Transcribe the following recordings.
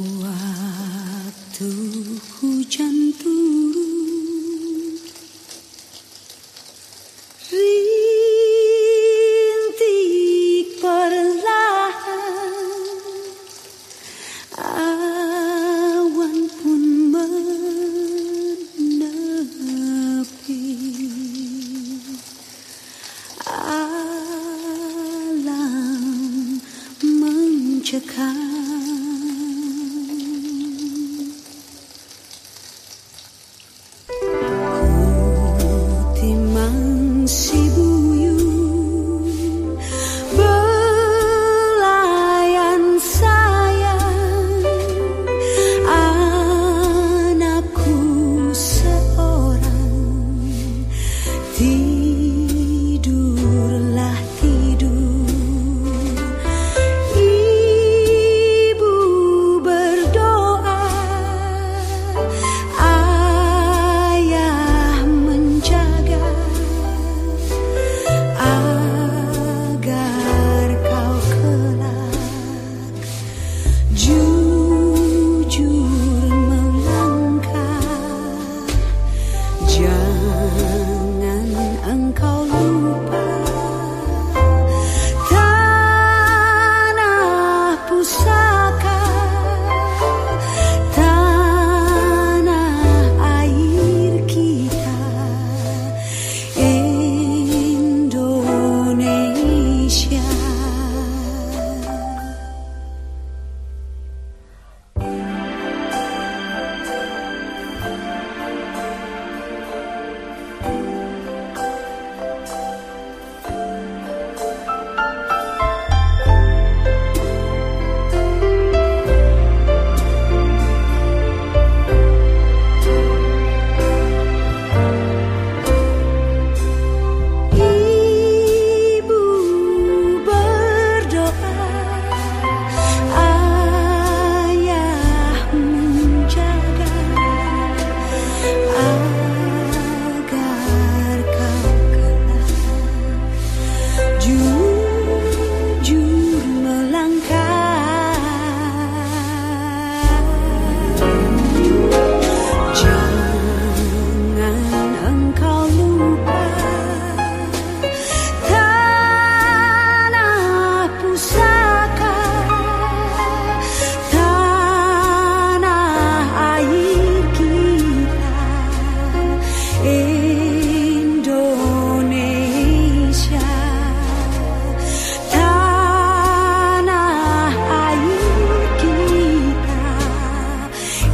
Waktu hujan turun. Rintik perlahan Awan pun menepi. Alam mencekam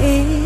is